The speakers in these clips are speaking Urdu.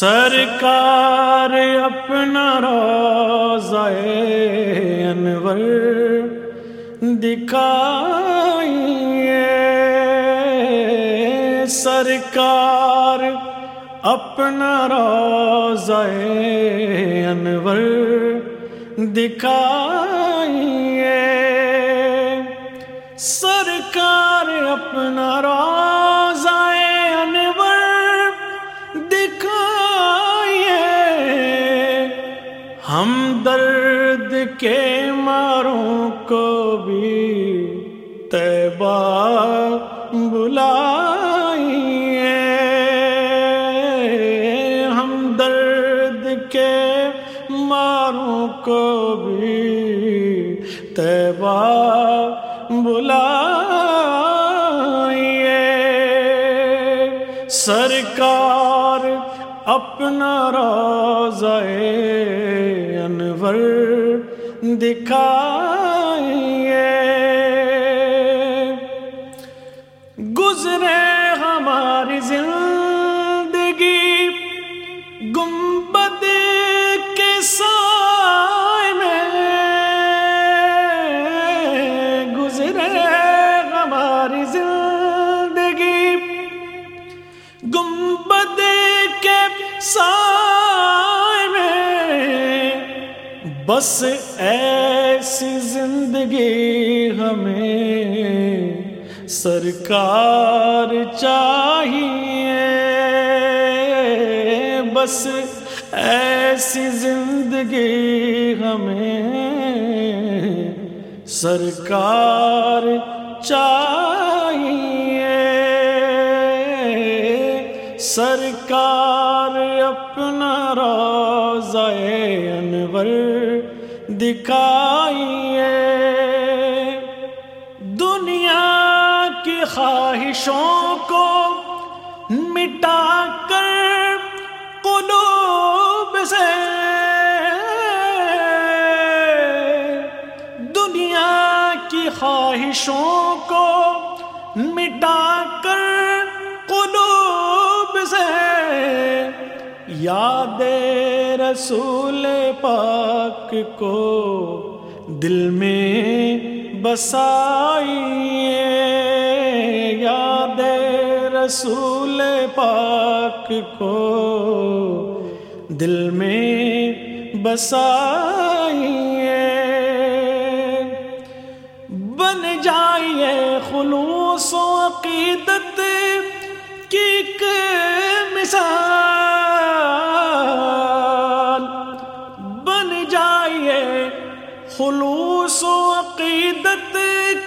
سرکار اپنا روزہ انور دکھائیے۔ سرکار اپنا روزہ انور دکھائیے۔ سرکار اپنا روزہ کے ماروں کو بھی تیبہ بلائیے ہم درد کے ماروں کو بھی تیبہ بلائیے سرکار اپنا روزہ انور دکھائیے۔ بس ایسی زندگی ہمیں سرکار چاہیے۔ بس ایسی زندگی ہمیں سرکار چاہیے۔ سرکار اپنا روزہ انور دکھائیے۔ دنیا کی خواہشوں کو مٹا کر قلوب سے۔ دنیا کی خواہشوں کو مٹا یاد رسول پاک کو دل میں بسائیے یاد رسول پاک کو دل میں بسائیے بن جائیے خلوص و عقیدت خلوص و عقیدت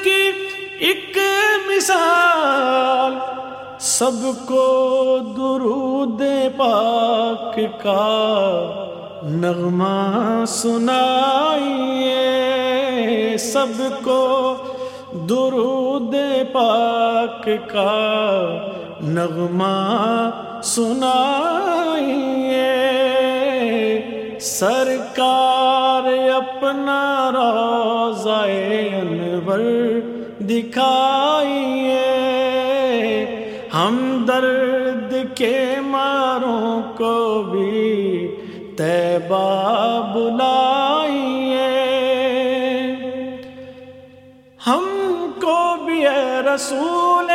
کی ایک مثال۔ سب کو درود پاک کا نغمہ سنائیے۔ سب کو درود پاک کا نغمہ سنائیے۔ سرکار اپنا روزہ انور دکھائیے۔ ہم درد کے ماروں کو بھی تیبہ بلائیے۔ ہم کو بھی اے رسول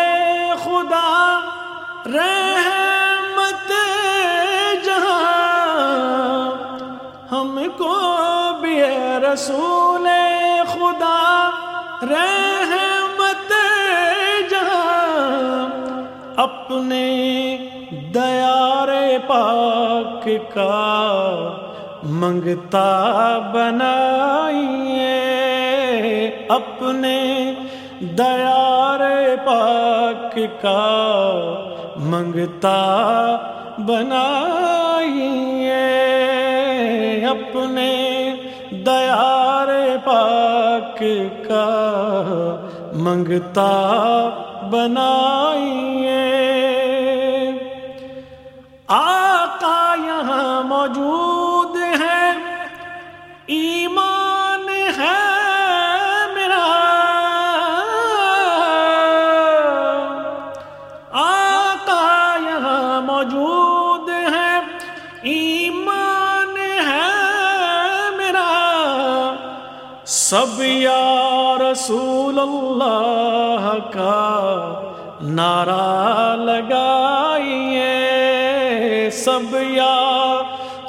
خدا رحمت جہاں ہم کو رسول خدا، رحمت جہاں، اپنے دیار پاک کا منگتا بنائیے، اپنے دیار پاک کا منگتا بنائیے۔ اپنے دیار پاک کا منگتا بنائیے سب یا رسول اللہ کا نعرہ لگائیے۔ سب یا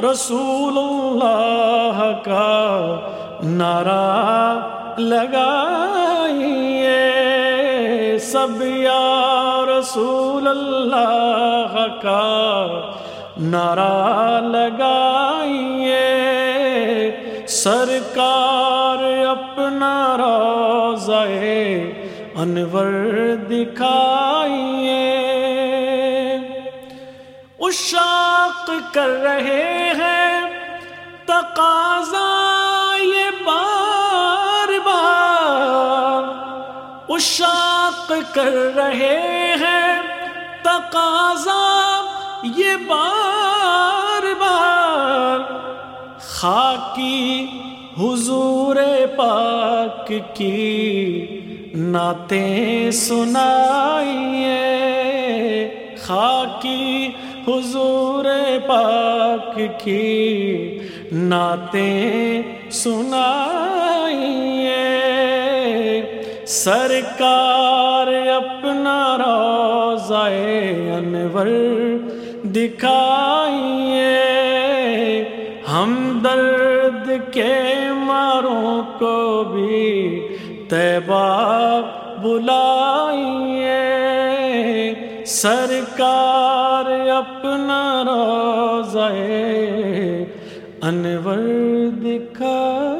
رسول اللہ کا نعرہ لگائیے۔ سب یا رسول اللہ کا نعرہ لگائیے۔ سرکار اپنا انور دکھائیے۔ اشاق کر رہے ہیں، تقاضا یہ بار بار۔ اشاق کر رہے ہیں، تقاضا یہ بار بار۔ خاکی حضور پاک کی نعتیں سنائیے۔ خاکی حضور پاک کی نعتیں سنائیے۔ سرکار اپنا روزہ انور دکھائیے۔ ہم درد کے ماروں کو بھی تیبہ بلائیے۔ سرکار اپنا روزہ انور دکھا